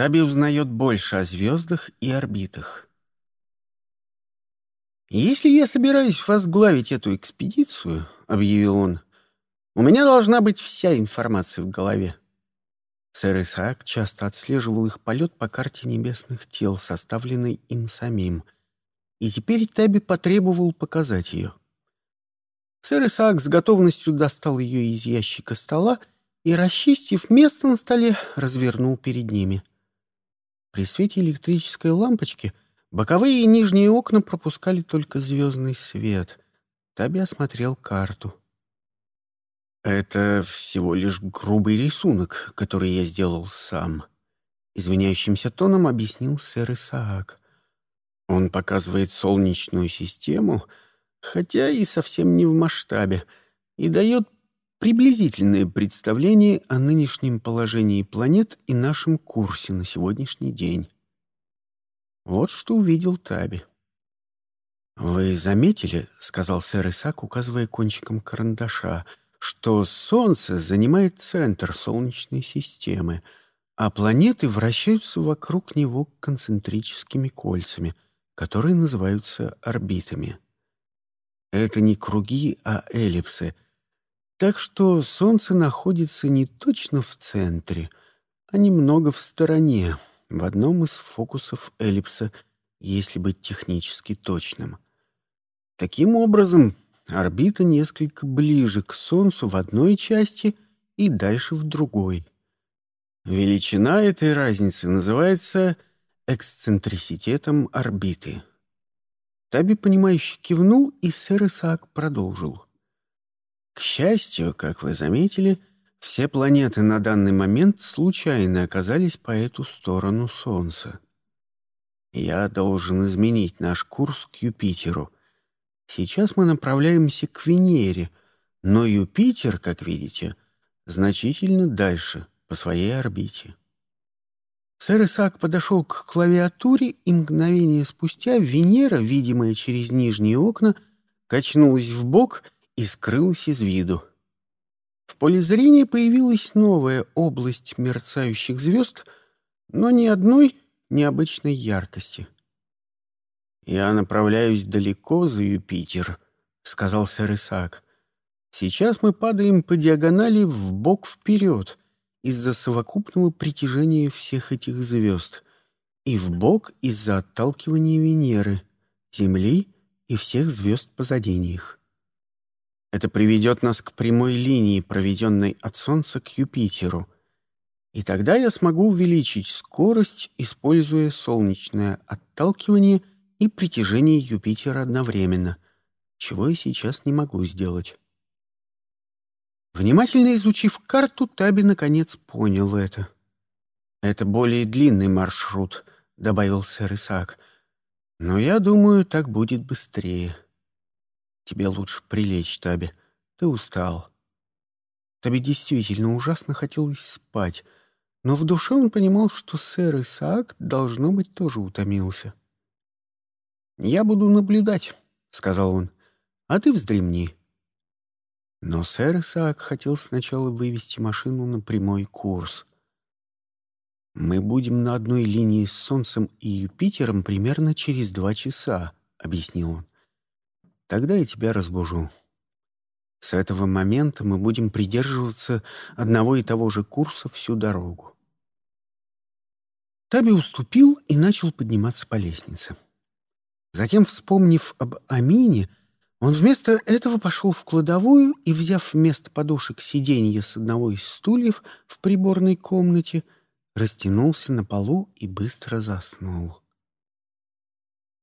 Таби узнает больше о звездах и орбитах. «Если я собираюсь возглавить эту экспедицию», — объявил он, — «у меня должна быть вся информация в голове». Сэр Исаак часто отслеживал их полет по карте небесных тел, составленной им самим, и теперь Таби потребовал показать ее. Сэр Исаак с готовностью достал ее из ящика стола и, расчистив место на столе, развернул перед ними. При свете электрической лампочки боковые и нижние окна пропускали только звездный свет. Таби осмотрел карту. «Это всего лишь грубый рисунок, который я сделал сам», — извиняющимся тоном объяснил сэр Исаак. «Он показывает Солнечную систему, хотя и совсем не в масштабе, и дает приблизительное представление о нынешнем положении планет и нашем курсе на сегодняшний день. Вот что увидел Таби. «Вы заметили, — сказал сэр Исаак, указывая кончиком карандаша, — что Солнце занимает центр Солнечной системы, а планеты вращаются вокруг него концентрическими кольцами, которые называются орбитами. Это не круги, а эллипсы — так что Солнце находится не точно в центре, а немного в стороне, в одном из фокусов эллипса, если быть технически точным. Таким образом, орбита несколько ближе к Солнцу в одной части и дальше в другой. Величина этой разницы называется эксцентриситетом орбиты. Таби, понимающе кивнул, и сэр Исаак продолжил. К счастью, как вы заметили, все планеты на данный момент случайно оказались по эту сторону Солнца. Я должен изменить наш курс к Юпитеру. Сейчас мы направляемся к Венере, но Юпитер, как видите, значительно дальше по своей орбите. Сэр Исаак подошел к клавиатуре, и мгновение спустя Венера, видимая через нижние окна, качнулась в бок и скрылась из виду. В поле зрения появилась новая область мерцающих звезд, но ни одной необычной яркости. «Я направляюсь далеко за Юпитер», — сказал сэр Исаак. «Сейчас мы падаем по диагонали в бок вперед из-за совокупного притяжения всех этих звезд и в бок из-за отталкивания Венеры, Земли и всех звезд позади них. Это приведет нас к прямой линии, проведенной от Солнца к Юпитеру. И тогда я смогу увеличить скорость, используя солнечное отталкивание и притяжение Юпитера одновременно, чего я сейчас не могу сделать. Внимательно изучив карту, Таби наконец понял это. «Это более длинный маршрут», — добавил сэр Исаак. «Но я думаю, так будет быстрее». Тебе лучше прилечь, Таби. Ты устал. Таби действительно ужасно хотелось спать, но в душе он понимал, что сэр Исаак, должно быть, тоже утомился. «Я буду наблюдать», — сказал он, — «а ты вздремни». Но сэр Исаак хотел сначала вывести машину на прямой курс. «Мы будем на одной линии с Солнцем и Юпитером примерно через два часа», — объяснил он. Тогда я тебя разбужу. С этого момента мы будем придерживаться одного и того же курса всю дорогу. Таби уступил и начал подниматься по лестнице. Затем, вспомнив об Амине, он вместо этого пошел в кладовую и, взяв вместо подушек сиденье с одного из стульев в приборной комнате, растянулся на полу и быстро заснул.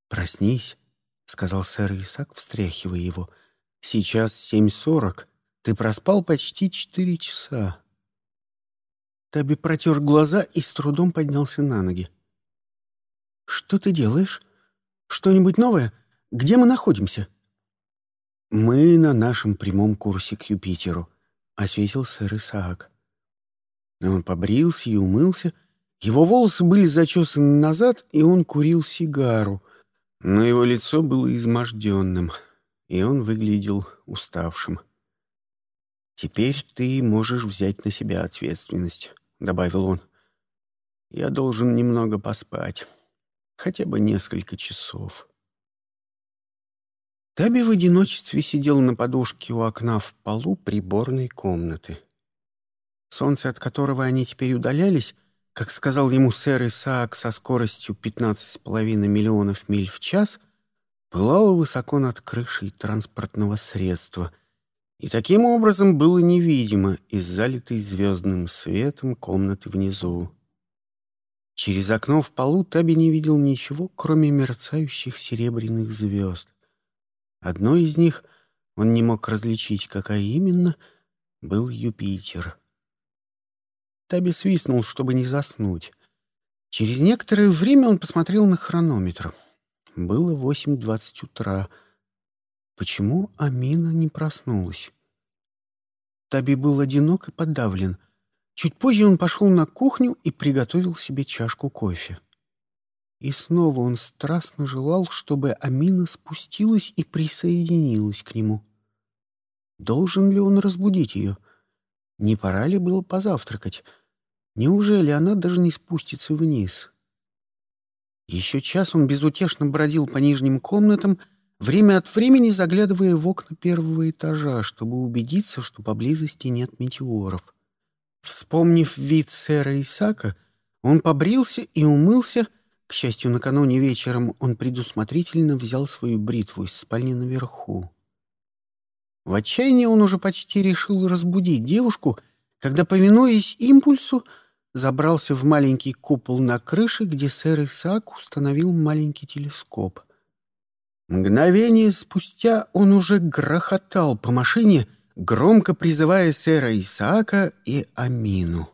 «Проснись», — сказал сэр Исаак, встряхивая его. «Сейчас семь сорок. Ты проспал почти четыре часа». Таби протер глаза и с трудом поднялся на ноги. «Что ты делаешь? Что-нибудь новое? Где мы находимся?» «Мы на нашем прямом курсе к Юпитеру», — ответил сэр Исаак. Он побрился и умылся. Его волосы были зачесаны назад, и он курил сигару, но его лицо было изможденным, и он выглядел уставшим. «Теперь ты можешь взять на себя ответственность», — добавил он. Я должен немного поспать. Хотя бы несколько часов. Таби в одиночестве сидел на подушке у окна в полу приборной комнаты. Солнце, от которого они теперь удалялись, как сказал ему сэр Исаак со скоростью 15,5 миллионов миль в час, пылало высоко над крышей транспортного средства и таким образом было невидимо из залитой звездным светом комнаты внизу. Через окно в полу Таби не видел ничего, кроме мерцающих серебряных звезд. Одной из них, он не мог различить, какая именно, был Юпитер. Таби свистнул, чтобы не заснуть. Через некоторое время он посмотрел на хронометр. Было восемь двадцать утра. Почему Амина не проснулась? Таби был одинок и подавлен. Чуть позже он пошел на кухню и приготовил себе чашку кофе. И снова он страстно желал, чтобы Амина спустилась и присоединилась к нему. Должен ли он разбудить ее? Не пора ли было позавтракать? Неужели она даже не спустится вниз? Еще час он безутешно бродил по нижним комнатам, время от времени заглядывая в окна первого этажа, чтобы убедиться, что поблизости нет метеоров. Вспомнив вид сэра Исака, он побрился и умылся, к счастью, накануне вечером он предусмотрительно взял свою бритву из спальни наверху. В отчаянии он уже почти решил разбудить девушку, когда, повинуясь импульсу, забрался в маленький купол на крыше, где сэр Исаак установил маленький телескоп. Мгновение спустя он уже грохотал по машине, громко призывая сэра Исаака и Амину.